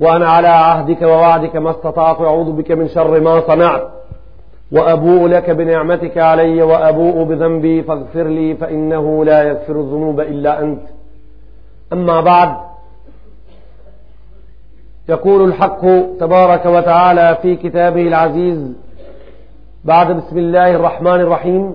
وأنا على عهدك ووعدك ما استطعت أعوذ بك من شر ما صنعت وأبوء لك بنعمتك علي وأبوء بذنبي فاغفر لي فإنه لا يغفر الذنوب إلا أنت أما بعد يقول الحق تبارك وتعالى في كتابه العزيز بعد بسم الله الرحمن الرحيم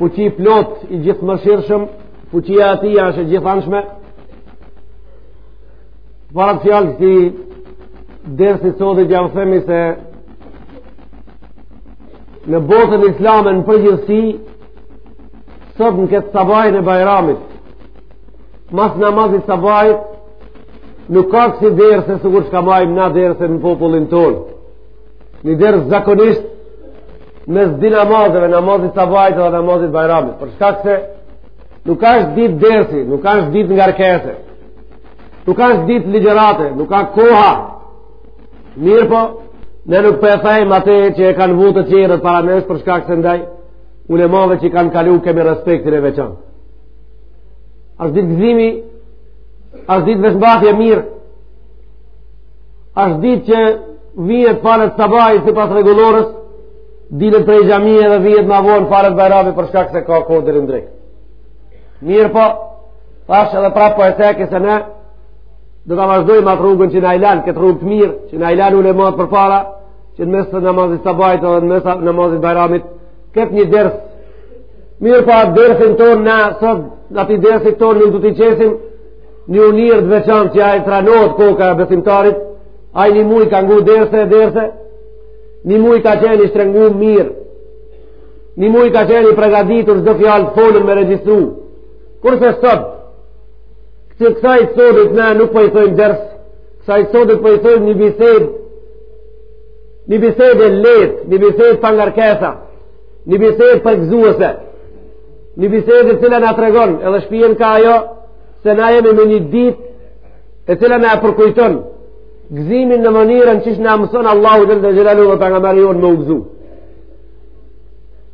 Fuqiplotë i gjithëmëshirshëm, fuqia e atij është e gjithanshme. Parafjalë këtij dersit sotit ja u themi se në botën islame në përgjithësi, sot në këtë sabajn e bajramit, mas namazit sabajt, nuk ka kësi derse sikur çka majmë na derse në popullin tonë. Një ders zakonisht mes dy namazeve, namazit sabajt dhe namazit bajramit. Për shkak se nuk ashtë ditë dersi, nuk ashtë ditë ngarkese, nuk ashtë ditë ligjërate, nuk ka koha. Mirëpo, ne nuk po e thejmë atë që e kanë vu të tjerët para nesh për shkak se ndaj ulemave që kanë kalu kemi respektin e veçantë. Ashtë ditë gëzimi, ashtë ditë veshmbathje mirë, Ashtë ditë që vijet falet sabaj sipas rregullores, dilet prej xhamie edhe vijet ma vonë falet bajrami për shkak se ka kohë deri në drekë. Mirëpo, thashë edhe prapë po e ceki se ne do ta vazhdojmë atë rrugën që na e lanë, këtë rrugë të mirë, që na e lanë ulematë përpara, që në mes të namazit sabajt edhe në mes të namazit bajramit, të ketë një ders. Mirëpo atë dersin tonë, na, sot, atij dersit tonë, ne do t'i qesim, Një mënyrë të veçantë që a e tranohet koka e besimtarit, ai një muj ka ngu derse e derse, një muj ka qenë i shtrëngu mirë, një muj ka qenë i pregaditur çdo fjalë të folën me regjistru. Kurse sot, këtë kësaj sotit ne nuk po i thojmë ders, kësaj sotit po i thojmë një bisedë, një bisedë e lehtë, një bisedë pa ngarkesa, një bisedë përgëzuese, një bisedë e cila na tregon edhe shpien kah ajo, se na jemi me një ditë e cila na e përkujton gëzimin në mënyrën qysh na mëson Allahu xhele xhelaluhu dhe pejgamberi jonë me u gzu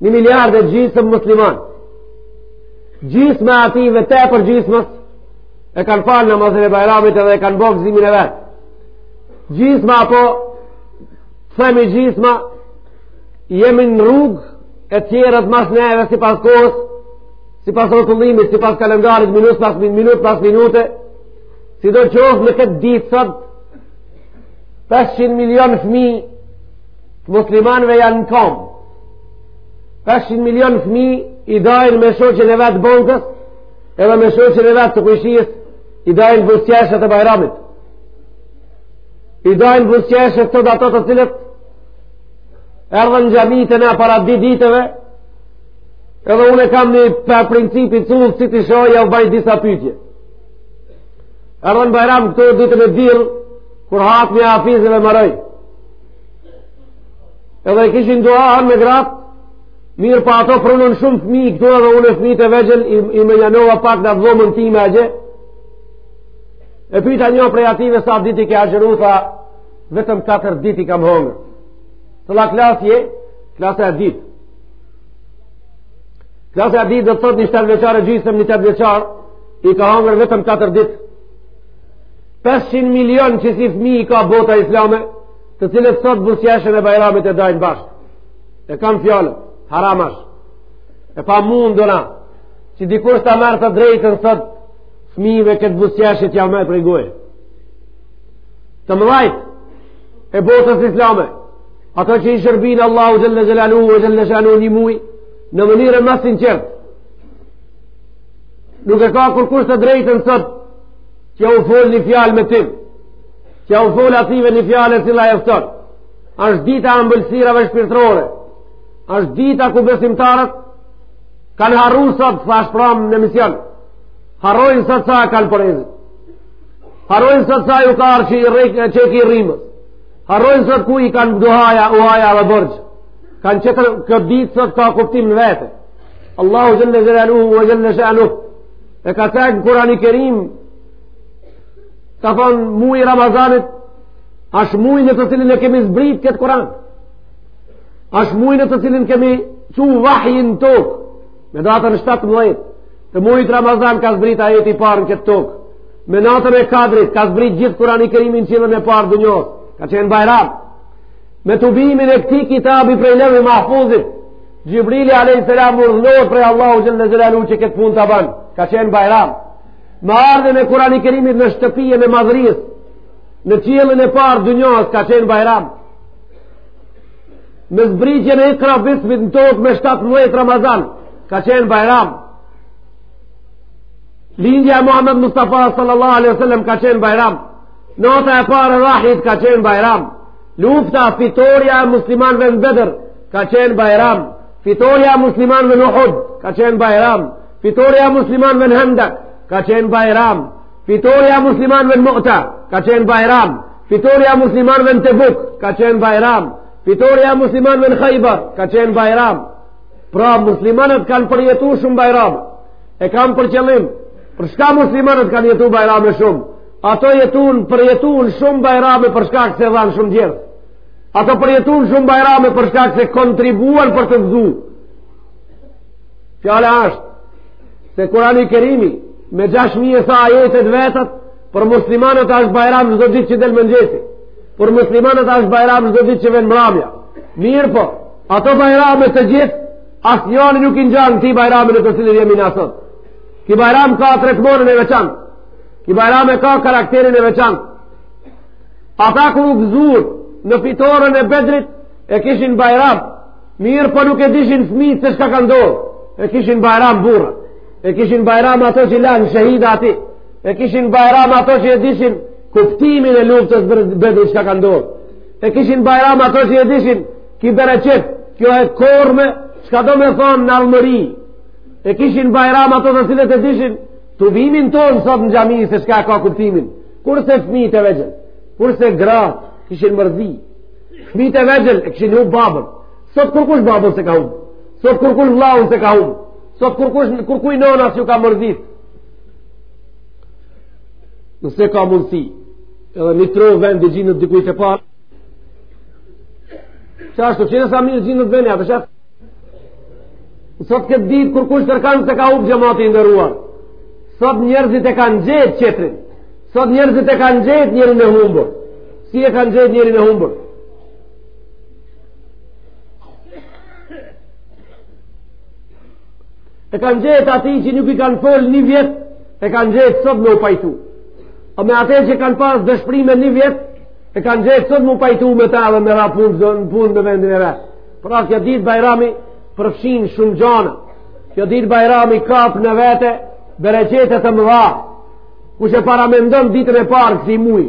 një miliard e gjysëm muslimanë gjysma e atij dhe tepër gjysmës e kanë falë namazin e bajramit edhe e kanë bo gëzimin e vet gjysma apo themi gjysma jemi në rrugë e tjerët mas neve sipas kohës sipas rrotullimit, sipas kalendarit, minut pas minut, minut pas minute, sido qoftë në këtë ditë sot, 500 milion fmi të muslimanve janë në kom. 500 milion fmi i dajnë me shoqen e vet bankës, edhe me shoqen e vet të kujshijës, i dajnë buzëqeshjet e bajramit. I dajnë buzëqeshjet sot ata të cilët erdhën në xhamitë tona para dy ditëve, Edhe unë e kam një për principi të ullë, si t'i shoh, jau baj disa pytje. Erdhën bajram këtu ditën e diel, kur hatmi i hafizëve maroi. Edhe e kishin duanë me gratë, mirëpo ato prunën shumë fëmi këtu edhe unë fëmijët e vegjël, i, i mënjanova pak në dhomën time atje. E pyta një prej atyve sa ditë i ke agjëru, tha, vetëm 4 ditë i kam hongër. Cila klasë je, klasa e dytë. Klasa e dytë do të thotë një shtatëvjeçar e gjysëm një tetëvjeçar, i ka hangër vetëm 4 ditë. 500 milion qisi fmi i ka bota islame, të cilët sot buzëqeshjen e bajramit e dajnë bashkë. E kam fjalën, haram ash. E pamundun a, që dikush ta merr të drejtën sot, fmive këtë buzëqeshje t'jau merr prej goje. Të mëdhajt e botës islame, Ata që i shërbyen Allahut xhel-le xhelaluhu ve xhel-le shanuhu një muj Në mënyrë më sinqert Nuk e ka kurkush të drejtën sot Që jau fol një fjalë me tim Që jau fol atyve një fjalë e cila e fëton Ashtë dita e ambëlsirave shpirtrore Ashtë dita ku besimtarët Kanë harru sot sa asht pramë në emision Harrojnë sot sa kanë porezin Harrojnë sot sa ju ka ardhë çeki i rrymës Harrojnë sot kujt i kanë duhaja, uhaja dhe borxh kanë. Tjetër kjo ditë sot ka kuptim në vete. Allahu xhel-le xhelaluhu ve xhel-le shanuhu e ka cek në Kurani Kerim, ka thonë muji i Ramazanit, ashtë muji në të cilin e kemi zbrit këtë kuran. Ashtë muji në të cilin kemi çu vahjin n'tokë, me datën 17. Të mujit Ramazan ka zbrit ajeti i parë në këtë tokë. Me natën e kadrit ka zbrit gjithë Kurani Kerimi në qiellin e parë t'dunjasë. Ka qenë bajram. Me tubimin e këtij kitabi prej Levhi Mahfuzit, Xhibrili a.s. urdhënohet prej Allahu xhel-le xhelaluhu që këtë punë ta ban. Ka qenë bajram. Me ardhjen e Kurani Kerimit në shtëpinë e madhërisë, në qiellin e parë t'dunjasë ka qenë bajram. me zbritjen e ikra bismit në tokë me 17 Ramazan ka qenë Bajram lindja e Muhammed Mustafa sallallahu alaihi wasallam ka qenë Bajram nata e Beratit ka qenë Bajram lufta fitorja e muslimanve në Bedër ka qenë Bajram fitorja e muslimanve në Uhud ka qenë Bajram fitorja e muslimanve në Hendak ka qenë Bajram Fitorja e muslimanëve në Mu'ta ka qenë Bajram. Fitorja e muslimanëve në Tebuk ka qenë Bajram. Fitorja e muslimanëve në Hajber ka qenë Bajram. Pra muslimanët kanë përjetu shumë Bajrame. E kanë për qëllim. Për çka muslimanët kanë jetu Bajrame shumë? Ato jetun përjetun shumë Bajrame për shkak se dhanë shumë njerëz. Ato përjetun shumë Bajrame për shkak se kontribuan për të gëzu Fjala ashtë, se Kurani Kerimi, me 6.000 e sa ajetet e veta, për muslimanët ashtë bajram çdo ditë që del mëngjesi, për muslimanët ashtë bajram çdo ditë që vjen mramja. Mirëpo, ato bajrame të gjithë, asnjani nuk i ngjan këtij bajrami në të cilin jemi na sot. Ki bajram ka tretmanin e veçant, ki bajram e ka karakterin e veçant. Ata kur u gëzun në fitoren e Bedrit, e kishin bajram, Mirëpo nuk e dishin fëmijët se çka ka ndodh. E kishin bajram burra. E kishin bajram ato që lanë shehida aty. E kishin bajram ato që e dishin kuptimin e luftës së Bedrit çka ka ndodh. E kishin bajram ato që e dishin ki bereqet, kjo e korrme, çka domethonë n'ardhmëri. E kishin bajram ato të cilët e dishin tubimin tonë sot në xhami se çka e ka kuptimin. Kurse fëmijët e vegjël, kurse gratë kishin mërzi. Fëmijët e vegjël e kishin humb babën. Sot kurkush babën s'e ka humb. Sot kurkush vllaun s'e ka humb. Sot kurkush kurkuj nëna s'i u ka mërzit. Nëse ka mundësi, edhe një trohë vend dhe gjinët dikuj të parë, që ashtu që nësa mirë gjinët vend, ja përshef, sot këtë ditë kurkush kërkan s'e ka humb, xhemat i nderuar, sot njerëzit e kanë gjetë tjetrin, sot njerëzit e kanë gjetë njerin e humbur, Si e kanë gjetë njerin e humbur? E kanë gjetë ate që nuk i kanë fol një vjet, e kanë gjetë sot me u pajtu. O me ate që kanë pas dëshprime një vjet, e kanë gjetë sot me u pajtu me ta dhe me ra punë zë, në punë në vendin e vet. Pra kjo ditë Bajrami përfshin shumë gjana. Kjo ditë Bajrami kap në vete bereqete të mëdha, kush e paramendon ditën e parë kësi muji.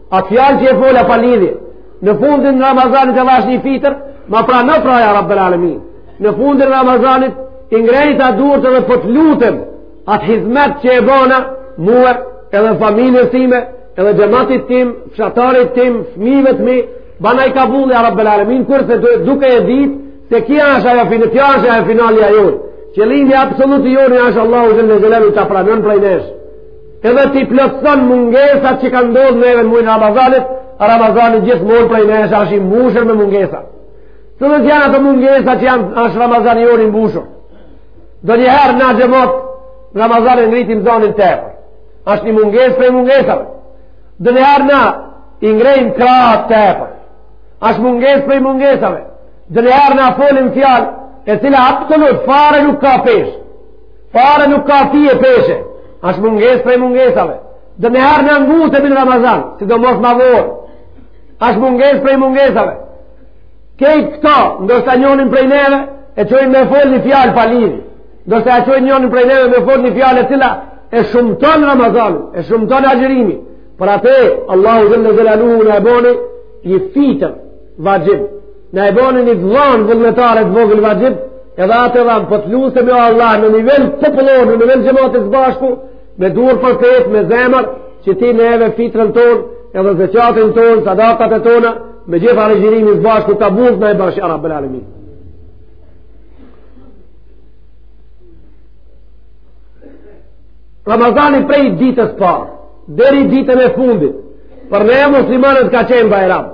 Atë fjalë që e fola pa lidhje. Në fundin e Ramazanit e lash një fitër, ma prano pra ja Rabbel Alemin. Në fundin e Ramazanit, i ngrejta duart dhe po të lutem atë hizmet që e bona mue edhe familjes time, edhe xhematit tim, fshatarit tim, fëmijëve të mi, banaj kabull ja Rabbel Alemin, kurse duke e ditë se kja është ajo finë, kjo është ajo finalja jonë. Qëllimi absolut i jonë është Allahu xhel-le xhelaluhu ta pranon prej nesh. Edhe t'i plotëson mungesat që kanë ndodhur neve n'mujin Ramazanit, Ramazani gjithmonë prej nesh është i mbushur me mungesa. Cilët janë ato mungesa që na asht Ramazani i mbushur? Donjëherë në xhemat, Ramazani e ngritim zanin tepër. Asht një mungesë prej mungesave. Donjëherë ne i ngrejmë krahët tepër. Asht mungesë prej mungesave. Donjëherë ne folim fjalë, e cila absolut fare nuk ka peshë. Fare nuk ka fije peshe, asht mungesë prej mungesave. Donjëherë na ngutemi në Ramazan, sidomos ma vonë, asht mungesë prej mungesave. Krejt këto, ndoshta njonin prej neve, e çojnë me folë një fjalë palidhje. Ndoshta e çojnë njonin prej neve me folë një fjalë e cila e shëmton Ramazanin, e shëmton agjërimin. Për atë, Allahu xhele xhelaluhu na e boni, një fitër, Vaxhib, na e boni një dhanë vullnetare të vogël vaxhib, edhe atë edhe po të lus more Allah në nivel popullor, në nivel xhemati s'bashku, me duar përpjetë, me zemër, që ti neve fitren tonë, edhe zeqatin tonë, sadakat e tona, me gjithë agjërimin së bashku kabul na i bash ja Rabbel alemin. Ramazani prej ditës parë, deri ditën e fundit, për neve muslimanët ka qenë bajram.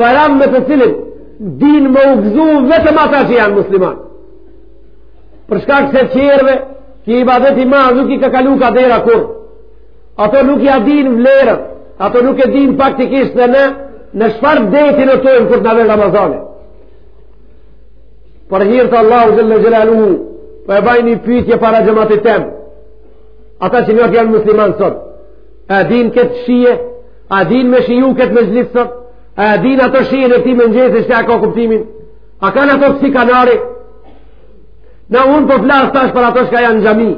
Bajram me të cilin, dinë me u gëzu vetëm ata që janë musliman. Për shkak se tjerëve ky ibadet i madh, nuk i ka kalu ka dera kurrë. Ato nuk ia din vlerën, ato nuk e din praktikisht dhe ne, në çfarë deti notojmë kur të na vjen Ramazani. Për hir të Allahut xhele xhelaluhu, po e baj një pytje para xhematit tem. Ata që nuk janë musliman sot, a din këtë shije, a din me shiju këtë mexhlis sot, a din ato shijen e këtij mëngjesi, çka e ka kuptimin, a kanë ato kësi kënaqësi, na unë po flas tash për ato çka janë n'xhami,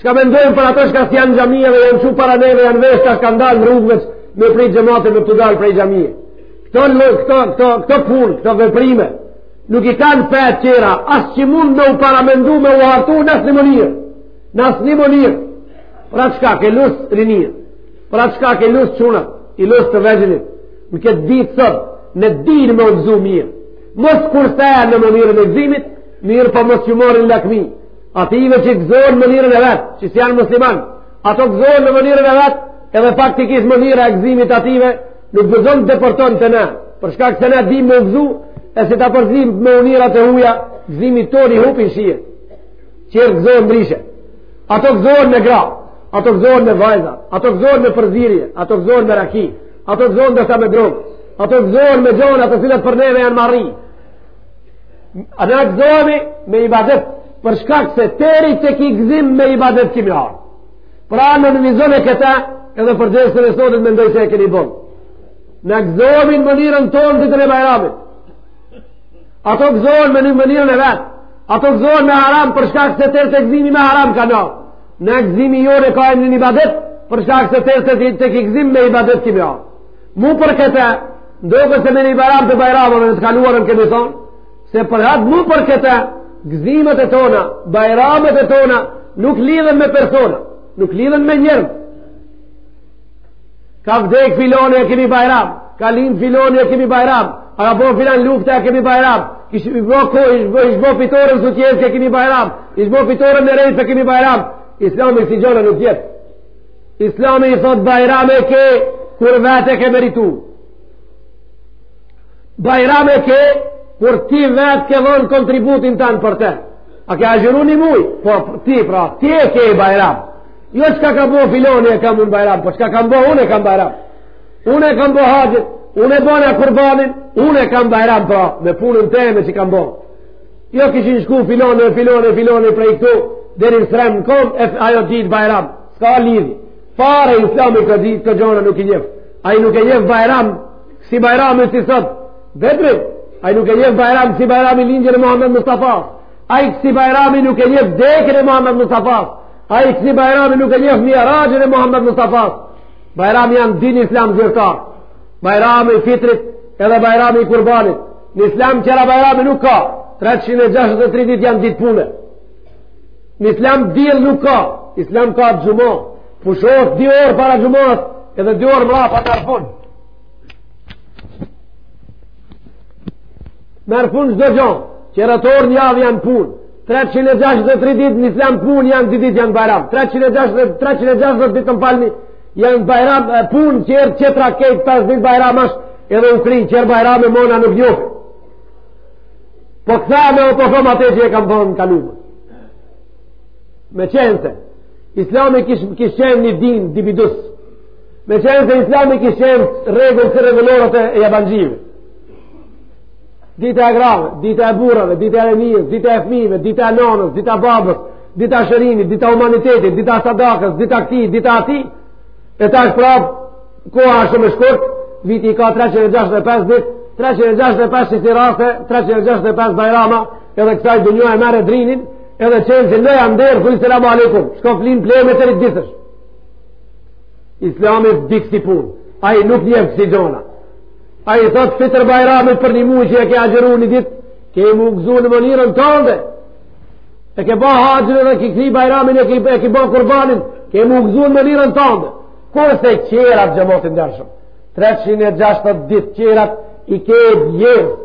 çka mendojnë për ato çka s'janë n'xhami, edhe janë çu para neve, janë veshë, tash kanë dalë rrugëve, me pritë xhematin me dalë prej xhamie. Këto, këto, këto, këto punë, këto veprime, Nuk i kanë fetë tjera, as që mund me u paramendu me u hartu në asnjë mënyrë. Në asnjë mënyrë. Prashtu që e lus rininë, prashtu që i lus çunat, i lus të vegjlit, në këtë ditë sot, ne dimë me u gëzu mirë. Mos kurseni në mënyrën e gëzimit, mirëpo mos t'ju marrim lakmi. Atyve që gëzohen në mënyrën e vet, që s'janë musliman, ato gëzohen në mënyrën e vet, edhe praktikisht mënyra e gëzimit atyve, Nuk guxon të depërton te ne, për shkak se na dim me u gëzu, e si ta përzim me mënyrat e huja, gëzimit ton i hupin shijet. Tjerët gëzohen ndryshe. Ato gëzohen me gra, ato gëzohen me vajza, ato gëzohen me përzierje, ato gëzohen me raki, ato gëzohen ndoshta me drogë, ato gëzohen me gjana të cilat për neve janë marri. A na gëzohemi me ibadet, për shkak se deri te ky gëzim me ibadet kemi ardh. Pra në në mizon e këta, edhe për dersin e sotit mendoj se e keni bon. Na gëzohemi në mënyrën tonë ditën e bajramit. Ato gëzohen në mënyrën e vet. Ato gëzohen me haram për shkak se deri te gëzimi me haram kanë ardh. Na gëzimi jonë ka qenë ibadet për shkak se deri te ky gëzim me ibadet kemi ardh. Mu për këta, më duket se me një bajram të bajramave, në të kaluarën kemi thonë, Se për atë mu për këta, gëzimet e tona, bajramet e tona, nuk lidhen me persona, nuk lidhen me njerëz. Ka vdek filoni e kemi bajram, ka lind filoni e kemi bajram, u ka bo filan lufta e kemi bajram, ish bo ko, ish bo, ish bo fitore në Sutjeskë e kemi bajram, ish bo fitore në Neretvë e kemi bajram. Islami ksi gjona nuk njef. Islami i thot bajram e ke, kur vetë e ke meritu. Bajram e ke, kur ti vetë ke dhonë kontributin tand për te. A ke agjeru një muj? Po, ti, pra, ti e ke Bajram. Jo çka ka bo filoni e kam unë Bajram, po çka kam bo unë e kam Bajram. Unë e kam bo haxhin, unë e bona kurbanin, unë e kam Bajram, pra, me punën teme që kam bo. Jo kishin shku filoni e filoni e filoni prej këtu, deri në Srem në kom, e ajo ditë Bajram. S'ka lidhje fare, islami këto ditë, këto gjona nuk i njef. Ai nuk e njef Bajram, Si Bajrami si sot, vetëri, ai nuk e njef Bajram si Bajram lindjen e Muhammed Mustafa, ai si Bajram nuk e njef dekën e Muhammed Mustafa, ai si Bajram nuk e njef miraxhin e Muhammed Mustafa, Bajrame janë dy n'islam zyrtar, Bajrami i fitrit edhe Bajrami i kurbanit, në islam tjera Bajrame nuk ka, 363 dit janë dit pune, në islam diel nuk ka, islam ka xhumanë, pushon dy orë para xhumasë, edhe dy orë mrapa të arfon, Merr fund çdo gjo, tjerat orë n'javë janë pun, 363 dit në islam pun janë dy dit janë bajram, 360 dit të mpalmi janë bajram e pun qerë qetra kejt 5 dit bajram është edhe u kry tjera bajrame mo na nuk njohim. Po këta me o po thom atë që e kam thonë në t'kalumen. Me qenë se, islami kish kish qenë një din dibidus, Me qenë se islami kish qenë rregull si rregulloret e jabanxhive. Dita e grave, dita e burrave, dita e rinisë, dita e fmive, dita e nanës, dita e babës, dita e shërimit, dita e humanitetit, dita e sadakës, dita këti, dita ati, e tash prapë, koha është shumë shkurt, viti ka 365 dit, 365 qesi raste, 365 bajrama, edhe kësaj dynjaje merre drynin, edhe çelsin vnoja n'derë, thuj selamu alejkum, shko fli n'pleme deri Islami di ksi pun Ai nuk njef ksi gjona Ai thot fitër bajramit për një muj që e ke agjëru një dit Ke m'u gëzu në mënyrën tënde E ke ba haxhin dhe ke kry bajramin e ke, e ke ba kurbanin Ke m'u gëzu në mënyrën tënde Kurse tjerat xhemat i ndershëm 360 dit tjerat i ke djersë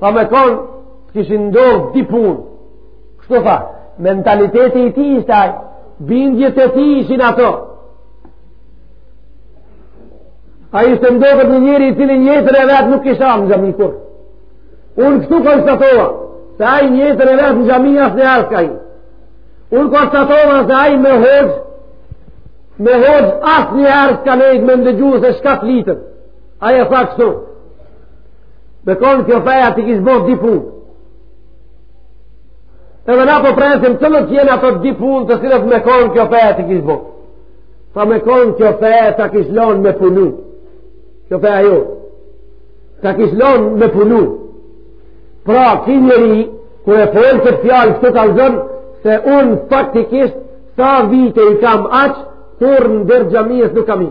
Tha me konë, të kishin ndodhë dy punë. Kështu tha, mentaliteti i tij ishte ai, bindjet e tij ishin ato. Ai ishte m'doket një njeri i cili n'jetën e vet nuk ish në xhami kurrë. Unë kështu konstatova, se ai n'jetën e vet në xhami asnjëherë s'ka hi. Unë konstatova se ai me hoxhë, me hoxhë asnjëherë s'ka nejtë me ndëgju se çka flitet. Ai e tha kështu. Me konë kjo feja t'i kish bo dy punë. Edhe na po presim ç'do jenë ato dy punë të cilat me konë kjo feja t'i kish bo. Tha me konë kjo feja të kish lonë me punu. Kjo feja jo. Të kish lonë me punu. Pra, ky njeri, kur e thotë kët fjalë këtu kallëzon, se unë faktikisht sa vite i kam aq, kurrë në derë xhamisë nuk kam hi.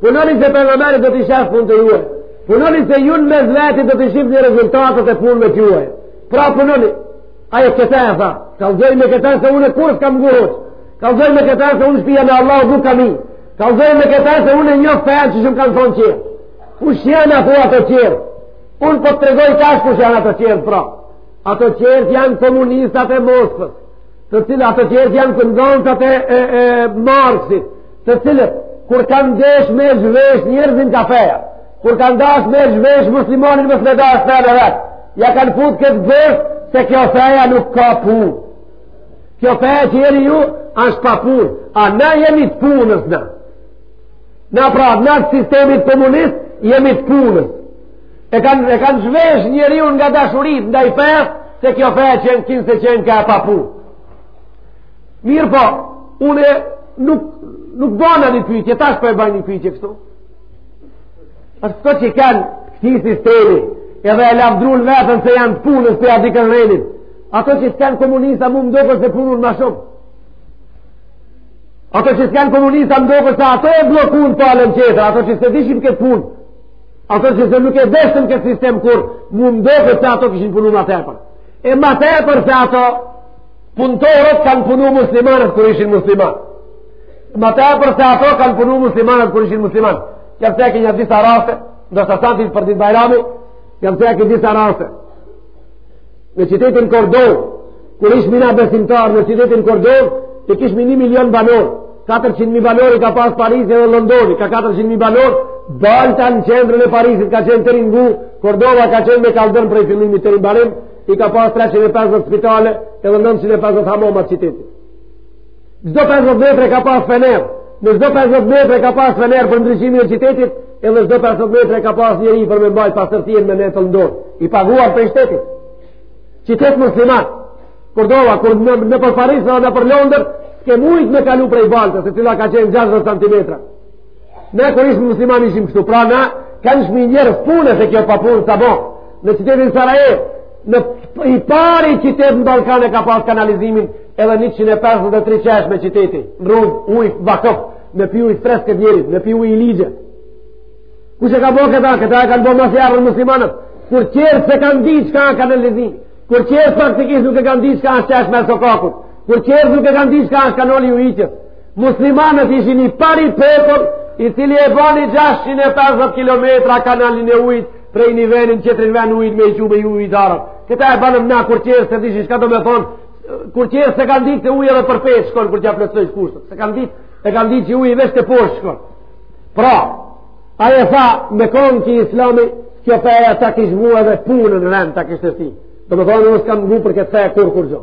Punoni se Pejgamberi do t'i shef punët e juaja. Punoni se ju në mes veti do t'i shifni rezultatet e punëve t'juaja. Pra punoni. Ai këta e tha. Kallëzoi me këta se unë kurrë s'kam ngu hoxhë. Kallëzoi me këta se unë n'shpiat e Allahut nuk kam hi. Kallëzoi me këta se unë e njof fenë qysh më kanë thonë tjerët. Kush janë thua ato tjerë? Unë po të tregoj tash kush janë ato tjerë pra. Ato tjerë janë komunistat e Moskës. Të cilët ato tjerë janë këndonësat e, e, e Marksit. të cilët kur kanë desh me zhvesh njerëzinë ka feja, kur kanë dash me zhvesh muslimanin mos me dash fenë e vet, ja kanë fut këtë n'vesh se kjo feja nuk ka punë. Kjo feja që jeni ju, është pa punë, a na jemi të punës na. Na pra, na të sistemit komunist, jemi të punës. E kanë e kanë zhvesh njeriun nga dashuria ndaj fesë, se kjo feja që kinse qenka pa punë. Mirëpo, unë nuk, nuk bana një pyetje, tash po e baj një pyetje kështu. është këto që kanë këtij sistemi, edhe e lavdrun veten se janë të punës për ati kanë rejnit. Ato që kanë komunista mu më doket se punun ma shumë. Ato që s'kanë komunista më doket se ato e bllokut n'anën tjetër, ato që s'e deshën këtë punë. Ato që nuk e deshën këtë sistem kurrë mu më doket se ato kishin punu ma tepër. E ma tepër se ato Punëtorët kanë punu muslimanët kur ishin musliman. Ma tepër se ato kanë punu muslimanët kur ishin musliman. Ja po cek nja disa raste, ndoshta s'asht për ditë bajrami, ja po cek disa raste. Në qitetin Kordovë, kur ishmi na besimtar në qitetin Kordovë, i kishmi një milion banorë. 400.000 banorë i ka pas Parisi dhe Londoni, ka 400.000 banorë, balta në qendrën e Parisit, ka qenë teri n'gu, Kordova ka qenë me kalldërm prej fillimit teri n'mbarim, i ka pas 350 spitale edhe 950 hamoma t'qitetit. Çdo 50 metre ka pas fener, në çdo 50 metre ka pas fener për ndryqimin e qitetit, edhe çdo 50 metre ka pas njeri për me mbaj pastërtinë me metël n'dorë, i paguar prej shtetit. Qitet musliman, Kordova, kur në, nëpër Paris dhe nëpër Londër, s'ke mujt me kalu prej baltës, e cila ka qenë 60 cm. Ne kur ishim musliman ishim kështu, pra na ishmi njerëz t'punës e kjo pa punë s'bon. Në qytetin Sarajevë, në i pari qytet në Ballkan e ka pas kanalizimin edhe 153 çeshme qyteti, në rrugë, ujë, vakëf, me pi ujë freske djerit, me pi ujë i ligje. Kush e ka bo këta, këta e kanë bo mas jarën muslimanët, kur tjerët s'e kanë di çka â kanalizim, kur tjerët faktikisht nuk e kanë di çka është çeshme e sokakut, kur tjerët nuk e kanë di çka është kanali ujë Muslimanët ishin i pari popull i cili e bani 650 km kanalin e ujit prej një venit te tjetri ven ujtë me i çu me i ujit arat. Këta e banëm na kur tjerët s'e dishin shka do me thonë, kur tjerët s'e kanë ditë se ujë edhe përpjetë shkon kur t'ia plotësojsh kushtet. S'e kanë ditë, e kanë ditë që uji veç teposhtë shkon. Pra, aje tha me konë që islami kjo feja ta kishë mua dhe punën në rend ta kishë të si. Do me thonë, unë s'kam ngu për këtë feja kurr kurrgjo.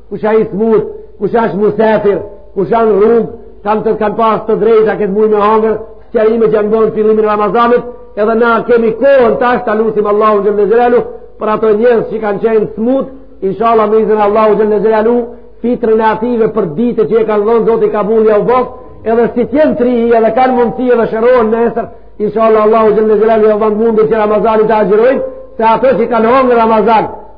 kush a i smut, kush ashtë musafir, kush a në rrugë, kam të kanë pas të drejta këtë muj me hangër, sqarime që janë bënë fillimin Ramazanit, edhe na kemi kohën tash ta lusim Allahun xhel-le xhelaluhu, për ato njerëz që kanë qenë smut, inshallah me izën Allahu xhel-le xhelaluhu, fitren e atyre për ditë që e kanë dhënë, Zoti kabul jau bëftë, edhe si t'jenë t'ri, edhe kanë mundësi edhe shërohen nesër, inshallah Allahu xhel-le xhelaluhu, e bën t'mundur që Ramazanit të agjërojnë, se ato që kanë hongër Ramazanit,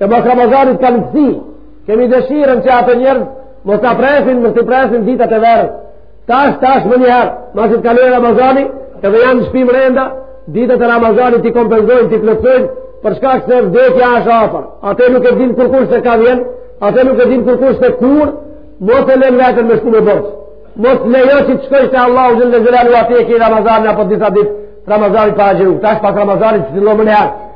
E mas Ramazanit kanë lehtësi, kemi dëshirën që ato njerëz mos të presin, mos të presin ditët e verës. Tash, tash, menjëherë, masi të kalojë Ramazani, edhe janë në shpi mrenda, ditët e Ramazanit t'i kompenzojnë, t'i plotësojnë, për shkak se vdekja është afër. Ate nuk e din kërkush se ka vjen, ate nuk e din kërkush se kur, mos e len veten me shku me borxh. Mos lejo që të shkojsh te Allahu xhel-le xhelaluhu e ti e ki Ramazani apo disa ditë Ramazani pa agjëru. Tash pas Ramazanit fillo menjëherë.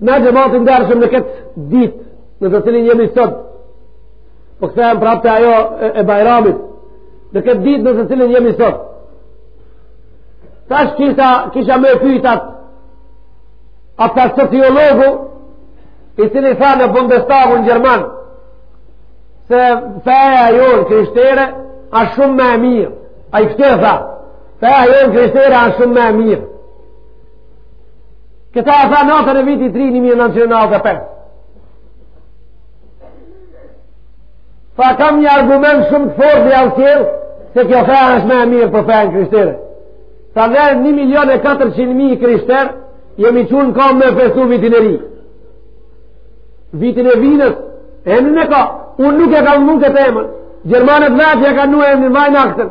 Na xhemat i ndershëm në këtë ditë, në të cilën jemi sot, po kthehem prapë te ajo e bajramit, në këtë ditë në të cilën jemi sot, tash kisha, kisha me e pyt atë sociologun, i cili tha në Bundestagun gjerman, se feja jonë krishtere asht shumë më e mirë, ai këtë e tha, feja jonë krishtere asht shumë më e mirë, Këtë e tha natën e vitit të ri 1995. Tha kam një argument shumë të fortë dhe jau sjell, se kjo fe është më e mirë për fenë krishtere. Tha dhe 1 milion e 400 mijë krishterë jemi çu n'kamë me festu vitin e ri. Vitin e vinës, emnin e ka, unë nuk e kam vnu këtë emën, Gjermanët vetë ja kanë emnu Weihnachten,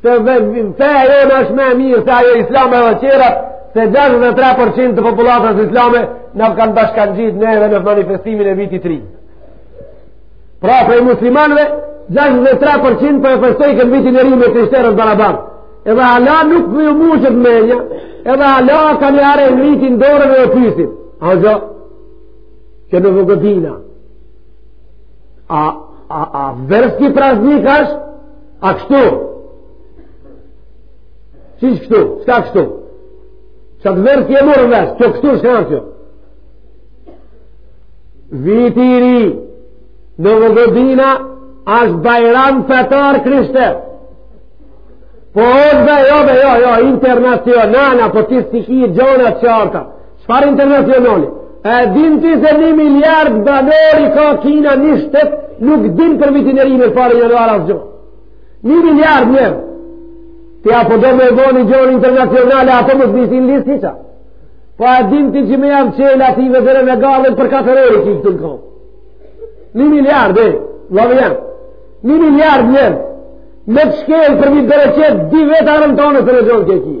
Se dhe feja jonë është më e mirë se ajo islame edhe tjerat, se 63% të popullatës islame na kanë bashkangjitë neve në manifestimin e vitit të ri. Pra prej muslimanëve, 63% po e festojnë këtë vitin e ri me krishterët barabar. Edhe hala nuk po ju mushet menja, edhe hala ka njerëz e ngritin dorën edhe pyesin. A hoxho, kjo Nova godina. A, a, a, verski praznik është, A kështu? Siç kështu? Çka kështu? Çka verski, e merr vesh? Kjo kështu shkanë që? Viti i ri, Nova godina, është bajram fetar krishter. Po është be, jo be jo, jo, internacional, apo të si ki gjona qarta. Çfarë internacionali? E din ti se një miliard banorë i ka Kina një shtet nuk din për vitin e ri fare një nëvarë asgjo. Një miliard njerëz. Ti po do me bo një gjo internacionale ato më zbisin lisë një qa. Po e din ti që me jam qelë ati i vedere në gardën për 4 orë që i këtë në kohë. Një miliard, e, lavë janë. Një miliard njerëz. Me të shkelë përmi bereqet, ti vetë arën tonë të në gjonë kje kje.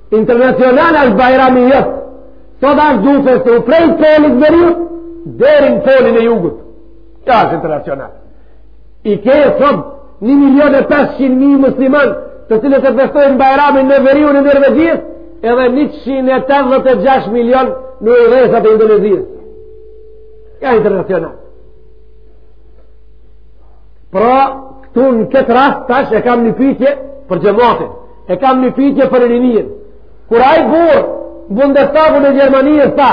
Internacional është bajrami jot, sot asht duke festu prej polit t'veriut deri n'polin e jugut. Kjo është internacional. I ke sot 1.500.000 muslimanë të cilët e festojnë bajramin në veriun e Norvegjisë, edhe 186 milion në ujdhesat e Indonezisë. Kjo është internacional. Pra, këtu në këtë rast, tash e kam një pytje për xhematin. E kam një pitje për rininë. Kur ai burr Bundestagun e Gjermanisë tha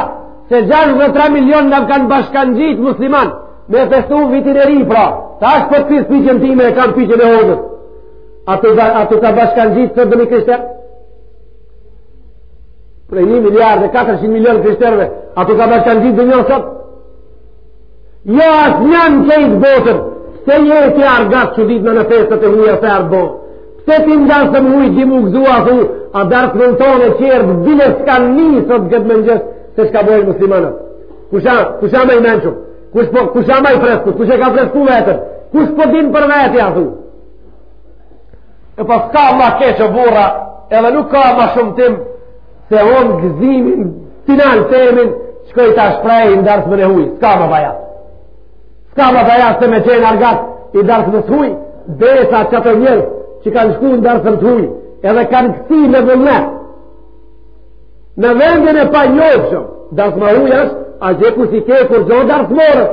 se 63 milion na kanë bashkangjit musliman me festu vitin e ri pra. Tash po pis pitjen time e kam pitjen e hoxhës. A t'u ka bashkangjit sot donji krishter? Prej 1 miliard e 400 milion krishterëve, a t'u ka bashkangjit donjo sot? Jo asnjan krejt botën, pse je ti argat çuditna në festat e huja shërbon. Pse ti n'darsëm t'huj di m'u gëzu ashtu, a darsmën tonë e qertë, bile s'ka ni sot këtë mëngjes, se çka bojnë muslimanët. Kush a, kush a ma i mençëm, kush po, kush a ma i fresku, kush e ka fresku veten, kush po din për veti ashtu. E po s'ka ma keq o burra, edhe nuk ka ma shumtim, Se hon gëzimin final temin, shkoj ta shpreh n'darsmën e huj, s'ka ma bajat. S'ka ma bajat se me qenë argat i darsmës të huj, besa qata njerz që kanë shku në darsëm të huj, edhe kanë kcy me vullnet në vendin e panjofshëm, darsma e huj është, a je kur s'i ke kurgjo darsmorët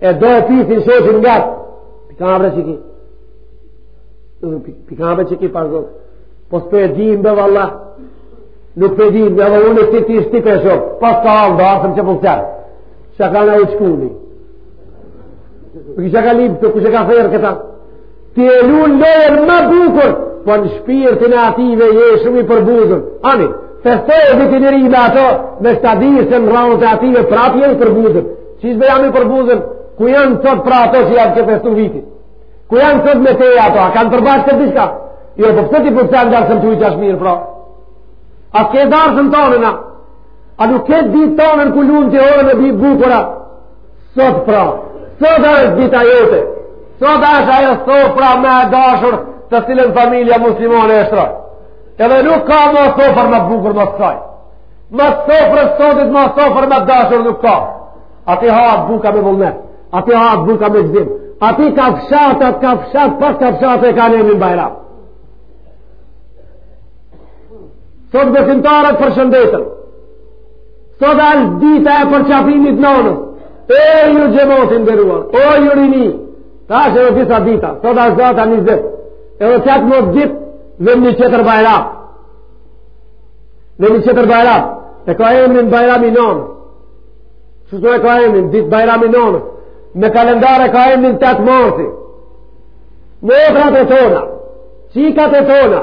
E do e pisin shoqin nga pi kah bre qeky? Pi kah bre qeky parzot. Po s'pe di be valla. Nuk pe di be valla. Unë e si ti shti për shok. Pas ka avë darsëm që përqer. Shaka në u qkuni. Për kush e ka lyp, kush e ka thirr këta. Ti e lun lojën ma bukur, po në shpirtin e atyve je shumë i përbuzun. Ani, festoje vitin e ri me ata, veç ta dish se në zemrat e atyve prapë je i përbuzun. Qysh be jam i përbuzun, ku janë sot pra ata që ja ke festu vitin? Ku janë sot me teje ata, a kanë përbashkët diçka? Jo, po pse ti po kcen n'darsëm të huj ashtu mirë, pra? A s'ke darsmën tonën, a? A nuk ke ditë tonën ku lun të orën e bi bukura? Sot pra, sot është dita jote, sot është ajo sofra ma e dashur të cilën familja muslimane e shtron. Edhe nuk ka ma sofrë ma bukur mas saj. Mas sofrës t'sodit ma sofrë ma dashur nuk ka. Aty hahet buka me vullnet, aty hahet buka me gzim, aty ka fshat, aty ka fshat, pas ka fshat e ka emnin bajram. Sot besimtarët përshëndeten, Sot është dita e përqafimit t'nonës. O ju xhemat i nderuar, o ju rini, tash edhe disa dita, sot është data njëzet, edhe tetëmdhetë ditë dhe një tjetër bajram. Dhe një tjetër bajram, e ka emrin bajrami i nonës. Qështu e ka emrin, ditë bajrami i nonës. Me kalendare ka emrin 8 marsi. Motrat e tona, çikat e tona,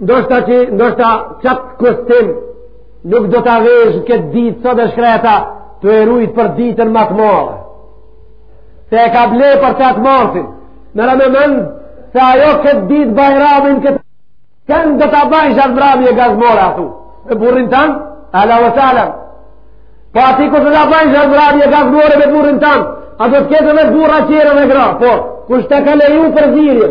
Ndoshta që, ndoshta qatë kostim nuk do ta vesh në këtë ditë sot e shkreta tu e rujt për ditën ma të madhe. Se e ka ble për tetë marsin. Merre me mend, se ajo këtë ditë bajramin këtë kënë do ta bajnë qat mramje gazmore aty. Me burrin tanë, ala vë salam. Po aty kur do ta bajnë qat mramje gazmore me burrin tanë, a do të ketë dhe burra tjerë dhe gra, po, kush ta ka leju përzirje,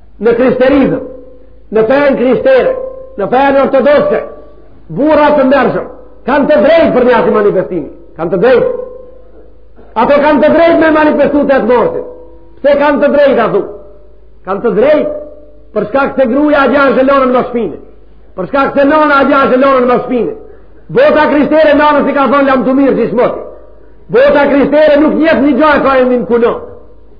në krishterizëm, në fenë krishtere, në fenë ortodokse, burra të ndershëm, kanë të drejtë për njasi manifestimi, kanë të drejtë. Ato kanë të drejtë me manifestu tetë marsin. Pse kanë të drejtë, ato? Kanë të drejtë, për shkak se gruja a gja e lonun mas shpine, për shkak se nona a gja e lonun mas shpine, bota krishtere nonës i ka thonë lamtumirë qysh moti, bota krishtere nuk njef një gjo që ka emrin kunorë,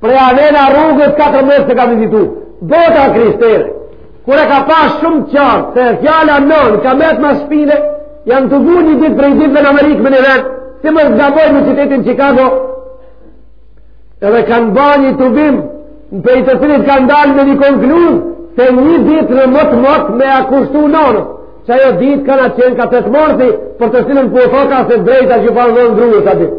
Prej anena rrugës 4 metër s'e ka vizitu. Bota krishtere, kur e ka pa shumë qartë, se fjala nënë, ka metë mas shpine, janë tubu një ditë prej ditëve në Amerikë me një vend, si mos gaboj në qytetin Chicago, edhe kanë ba një tubim, prej të cilit kanë dalë me një konkluz, se një ditë në mot mot me ia kushtu nënës, që ajo ditë kana qenka tetë marsi, për të cilën po thoka se drejta ju paskan dhënë grujës atë ditë.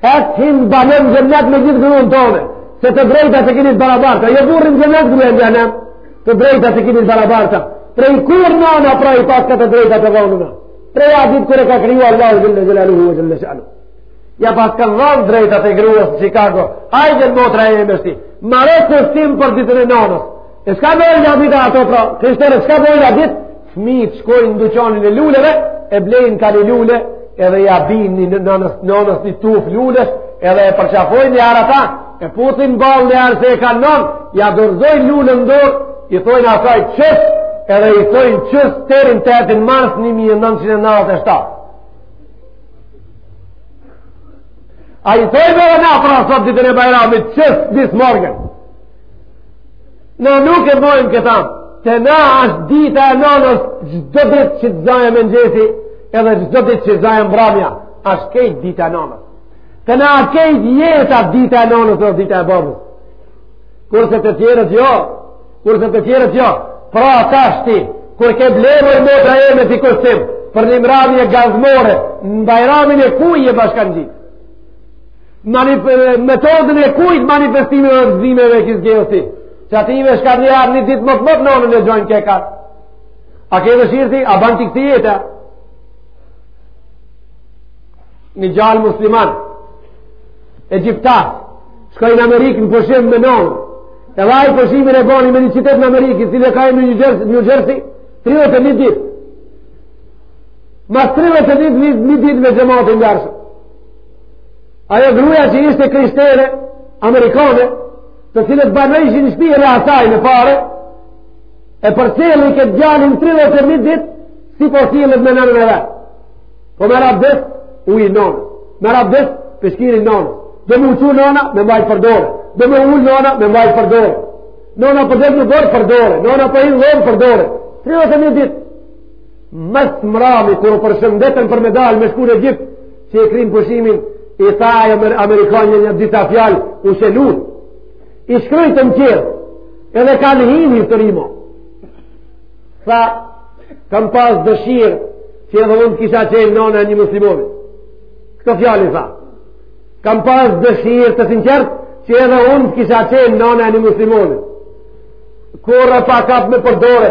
E ti hin bano në xhenet me gjithë gruën tone, se të drejtat i kini të barabarta, jo burrin xhenet gruën xhehnem, të drejtat i kini të barabarta, prej kur nana pra i paska të drejtat e vnuna, prej at ditë kur e ka kriju Allahu xhele xhele shanuhu. Ja paskan vnu drejtat e gruës në Chicago, hajde motra eme tashti, merre kostim për ditën e nanës, E çka bojnë n'at ditë ata pra, krishterë, çka bojnë n'at dit, fmijtë shkojnë në duqanin e luleve, e blejnë ka një lule, edhe ja bijnë nënës, nënës një tuf lulesh, edhe e përqafojnë një herë ata, e puthin n'ball një herë se e kanë nënë, ja dorëzojnë lulen në dorë, i thojnë asaj tschüss, edhe i thojnë tschüss deri n' tetin mars 1997. A i thojmë edhe na pra sot ditën e bajramit, tschüss bis morgen, Na nuk e bojmë këta, te na është dita e nanës çdo dit që të zajë mëngjesi, edhe çdo dit që të zajë mbramja, është kejt dita e nanës. Te na është kejt jeta dita e nanës dhe dita e babës. Kurse të tjerët jo, kurse të tjerët jo, pra tashti, kur ke ble motra eme ti kustim, për një mramje gazmore, në bajramin e kuj e bashkangjit. metodën e kujt manifestimeve, gëzimeve e ki zgjedh ti që aty veç ka një herë një dit në motmot nanën e gjojnë ke ka a ke dëshirë ti a ban ti këti jetë një djalë musliman egjiptas shkojnë në Amerikë në pushim me nënën edhe ai pushimin e boni me një qytet në Amerikë i cili e ka emnin New Jersey 31 dit mas 31 ditve xhemat i ndershëm Ajo gruja që ishte krishtere amerikane, të cilët banojshin në shpijën e asaj në pare, e përcjelli këtë djalin 31 dit, si po sillet me nënën e vet. Po merr abdes, ujin nanës. Merr abdes, peshkirin nanës. Do me u çu nana, me mbajtë për dore. Do me u ul nana, me mbajtë për dore. Nana po del n'oborr për dore. Nana po hin n'dhomë për dore. 31 dit. Ma s'mrami, kur u përshëndetën për me dal me shku në Egjipt, që e krynë pushimin, i tha ajo amerikanja nja disa fjalë, u shënun. I shkrujtë të mqerë, edhe kanë hi në histori mo. Tha, kam pas dëshirë, që edhe unë të kisha qenë nona e një muslimani. Këto fjalë i tha. Kam pas dëshirë të sinqertë, që edhe unë të kisha qenë nona e një muslimani. Kur e pa kapë me përdore,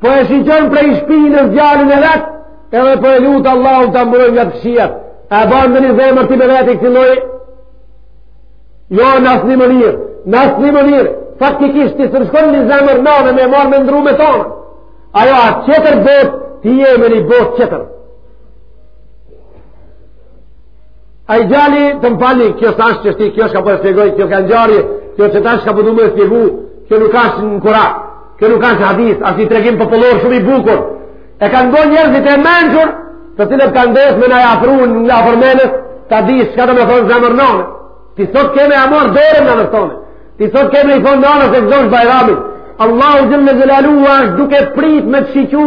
Po e shikon prej shpinës djalin e vet, edhe po e lut Allahun ta mbrojë nga t'kqijat. A ban me një zemër ti me vetë kësi lloj? Jo, në asni mënyrë, në asni mënyrë, faktikisht ti së shkon një zemër nane me marrë me ndrru me tona. Ajo, a tjetër botë, ti je me një botë tjetër. Ai djali të më falni, kjo s'ashtë çështje, kjo çka po e spjegoj, kjo ka ngjarë, kjo që tash ka po du me e spjegu, kjo nuk ashtë në Kuran, kjo nuk ashtë hadith, ashtë ni tregim popullor shumë i bukur. E kanë bo njerëzit e mençur, të cilët kanë dashtë me na e afru ne afër menes, ta dish çka do me thonë zemër nane. Ti sot ke me ia marrë dorën nanës tone, ti sot ke me i thonë nanës e gëzosh bajramin. Allahu xhele xhelaluhu, ashtë duke prit me të shiqu,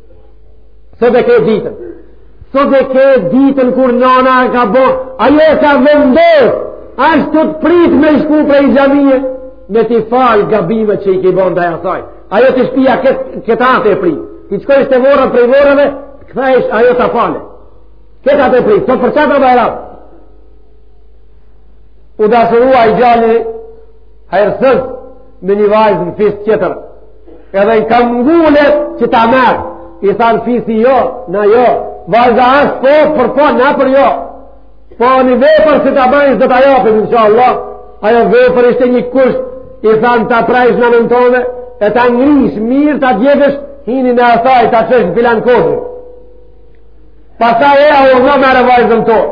Sot e ke ditën. Sot e ke ditën kur nana e ka bo, ajo e ka vendos, ashtë tu të prit me shku prej xhamije, me t'i falë gabimet që i ke bo ndaj asaj. Ajo te shpia qeta të pret. Ti shko edhe te vorret, prej vorreve kthehesh, ajo ta falë. Qeta të pret, sot për qata a bajram. U dashurua ni djalë Hajrsëz me një vajzë në fis tjetër, edhe kamngulet që ta merr, i thanë fisi jo, na jo, vajza ashtë po, për po, na për jo, po një vepër si ta bajsh do ta japim, insha Allah, ajo vepër ishte një kusht, i thanë ta prajsh nanën tone, e ta grish, mirë ta djegësh, hinin e asaj, ta qesh në filan kodër. Pastaj eja urdhno merre vajzën tonë,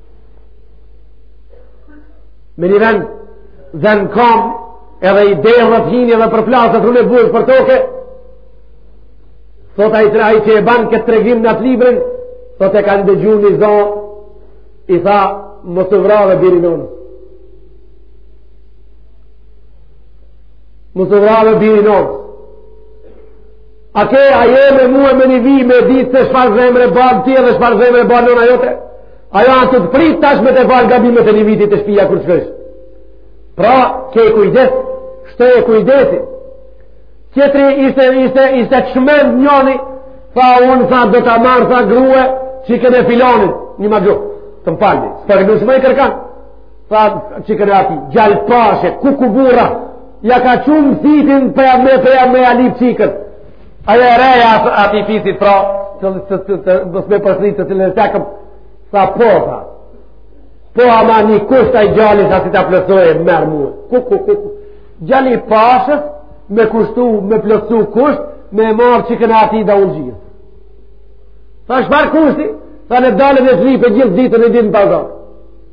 Me një vend, zen në kamë, edhe i dehet hini edhe përplaset, unë e bujë për toke, thot ai tre, ai që e ban këtë tregim në atë librin, thot e kanë dëgju një za, i tha, mos u vrave biri nonës. Mos u vrave biri nonës. A ke a je me mua me një vijë me ditë se çfarë zemre ban ti edhe çfarë zemre ban nona jote? Ajo asht tu të prit tash me të falë gabimet e një viti te shpia kur shkojsh. Pra, ke kujdes, shtoje kujdesin. Tjetri ishte, ishte, ishte çmend njoni, tha unë, tha do ta marr, tha grue, çikën e filonit, një ma gjuhë, të më falni, së përgjë në shmej kërkanë. Tha çikën e tij, djali pashës, kuku burra, ja ka çu msitin për ja, me, për ja me ja lyp çikën. Ajo e reja ati fitit, pra, që të të të të të përslit të të të të të Tha po, tha. Po ama një kusht ai djali sa si ta plotësoj e merr mu. Ku, ku, ku, ku. Djali pashës me kushtu, me plotësu kusht, me marrë çikën e atij taukxhisë. Tha çfarë kushti, tha me dalë e zhri për gjithë ditën e ditën në pazar.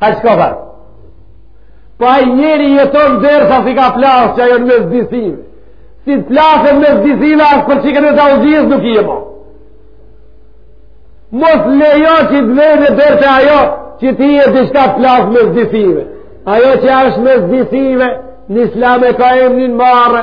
A çka, tha? Po ai njeri jeton derisa s'i ka plasë qajo në mes dy syve. Si të plasën mes dy syve, as për çikën e taukxhisë nuk je mo. Mos lejo që të vijnë deri te ajo që ti e diçka plasë mes dy syve. Ajo që ashtë mes dy syve, në islam e ka emnin marre,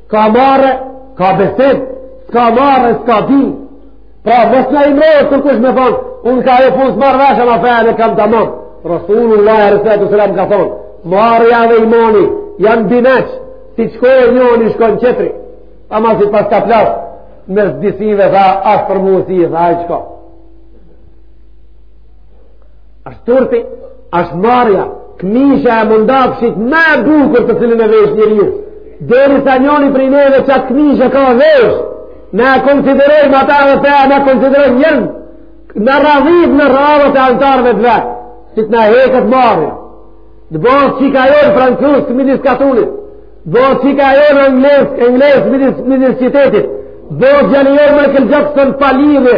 Ka marre, ka besim, s'ka marre, s'ka din. Pra, mos na mbrohet kurkush me thonë, unë ka e fusë marre, veç ama fenë e kam tamam. Rasulullah alejhi salatu ve selam ka thonë, marrja dhe imani, janë bineq, si shkon njoni shkon tjetri. Ama si pas ka plasë, mes dy syve, tha, ashtë për mu si, tha, e çka. është turpi është marrja këmisha e mëndafshit ma e bukur të cilën e vesh njeriu derisa njoni prej neve qatë këmishë e ka vesh na e konsiderojmë atë edhe te na e konsiderojmë njën e radhitim në radhët e anëtarëve të vet si të na heket marrja bojnë sikur jon francuz midis katunit bojnë sikur jon englez englez midis qytetit bojnë gjoja jon Majkëll Xhekson palidhje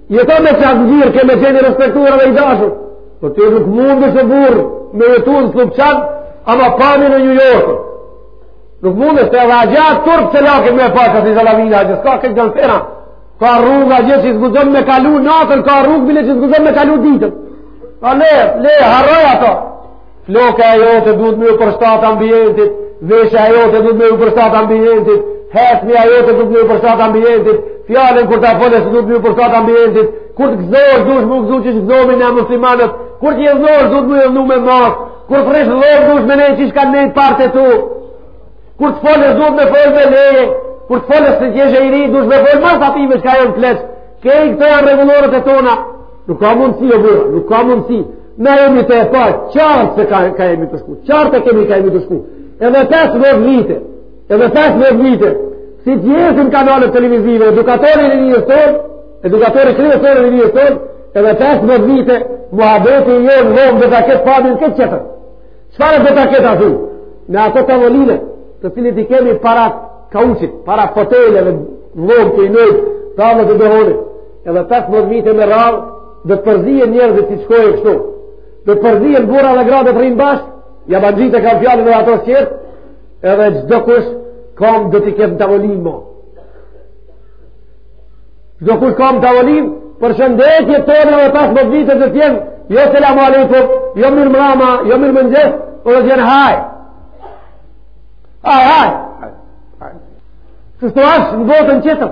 Jeton me qatë mënyrë, ke me qenë i respektuar dhe i dashur. Po ti nuk mundesh burrë me jetu në Slupçan, ama pami në New York. Nuk mundesh edhe atje turp që lakin me pasë asë i zalavina, atje ka keq janë sene. Ka rrugë atje që s'guxon me kalu natën, ka rrugë bile që s'guxon me kalu ditën. A le, le, harroj ato. Floka e jote duhet me ju përshtat ambientit, veshja e jote duhet me ju përshtat ambientit, hesmi e jote duhet me ju përshtat ambientit, fjalën kur ta folësh duhet me ju përshtat ambientit, kur të gëzohesh duhet me u gëzu qysh gëzohemi ne muslimanët, kur të idhnohesh duhet me u idhnu me masë, kur të rrish lorë duhet me nejt qysh kanë nejt t'parët e tu, kur të folësh duhet me folë me leje, kur të folësh si t'jesh i ri duhet me folë mas atyne që janë pleq, krejt këto janë rregulloret e tona, nuk ka mundësi, o burra, nuk ka mundësi, Na jemi të paqartë se ka, ka jemi tu shku. Qartë e kemi ka jemi tu shku. Edhe 5-10 vite. Edhe 5-10 vite. Si të jesin kanalet televizive, edukatori në një sërë, edukatori kryesor në një sërë, edhe 5-10 vite, muhabeti i jonë n'dhomë do të ketë formën krejt tjetër. Çfarë do të ketë azu? Në ato tavolina, të cilat i kemi para kauçit, para foteles dhe dhomë të i nëjtë, të amë të dëhonit. Edhe 5-10 vite më rrallë, Do të përzihen njerëzit si t'shkojë kështu. Do të përzihen burra dhe gra do të rrinë bashkë, ja banjit e kam fjalën edhe ato çert, edhe çdo kush kom do të ketë tavolinë më. Çdo kush kom tavolinë përshëndetjet tona edhe 5-10 vite do të jenë, jo selam alejkum, jo mirë mbrëma, jo mirë mëngjes, por do të jenë haj. Haj, haj. Se shtu ashtë në botën tjetër,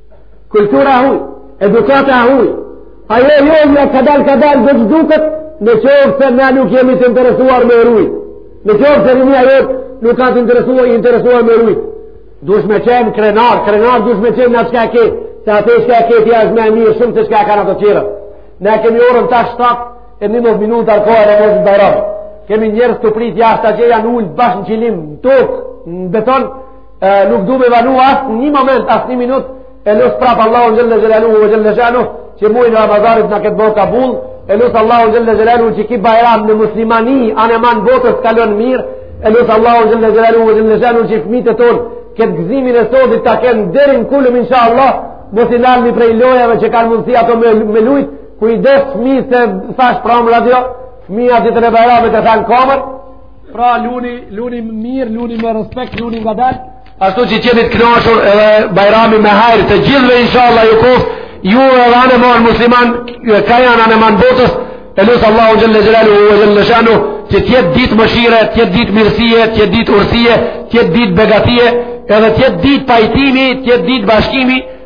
Kultura e huj, edukata e huj, ajo e jona kadalë kadalë do zhduket në qoftë se na nuk jemi të interesuar me ruj. Në qoftë se rinia jonë nuk ka të interesuar, interesuar me ruj. Dush me qenë krenar, krenar dush me qenë me çka ke, se atë çka ke ti është më mirë shumë se çka kanë të tjerët. Ne kemi orën tash 7 e 11 minuta koha e namazit të bajramit kemi njerëz tu prit jashtë atje janë ulë bashkë në qilim në tokë në beton e, nuk du me vonu as një moment, as një minut, e lus prapë Allahun xhele xhelaluhu ve xhele shanuhu që mujin e Ramazanit na ketë bërë kabull, e lus Allahun xhele xhelaluhu që ky bajram ne muslimanët, anë e manë botës kalojmë mirë, e lus Allahun xhele xhelaluhu ve xhele shanuhu që fmijtë tonë, këtë gëzimin e sodit ta kenë deri n'kulm, inshallah, mos i nalni prej lojave që kanë mundësi ato me, me lujt, kujdes fmi se thashë pramë n'radio, fmija ditën e bajramit e thanë komër, Pra luni, luni mirë, luni me respekt, luni ngadalë. Ashtu që qeni të knaqur edhe bajrami me hajr të gjithve inshallah ju koftë, ju edhe anë e manë musliman, ka janë anë e manë botës, e lus Allahun xhele xhelaluhu ve xhele shanuhu, që të jetë ditë mëshire, të jetë ditë mirësie, të jetë ditë urtësie, të jetë ditë begatie, edhe të jetë ditë pajtimi, të jetë ditë bashkimi,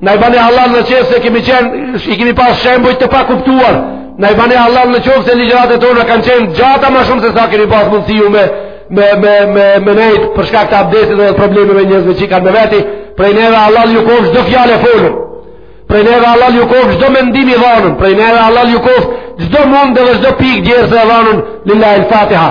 Na i bani hallall në qoftë se kemi qenë, i kemi pas shembujt të pakuptuar. Na i bani hallall në qoftë se ligjëratat tona kanë qenë gjata ma shumë se sa keni pas mundësi ju me, me, me, me, me nejtë për shkak të abdesit dhe problemeve njerëzve që i kanë me veti. Prej neve hallall ju koftë çdo fjalë e folun. Prej neve hallall ju koftë çdo mendim i dhanun. Prej neve hallall ju koftë çdo mund edhe çdo pikë djersë e dhanun. Lillahil Fatiha.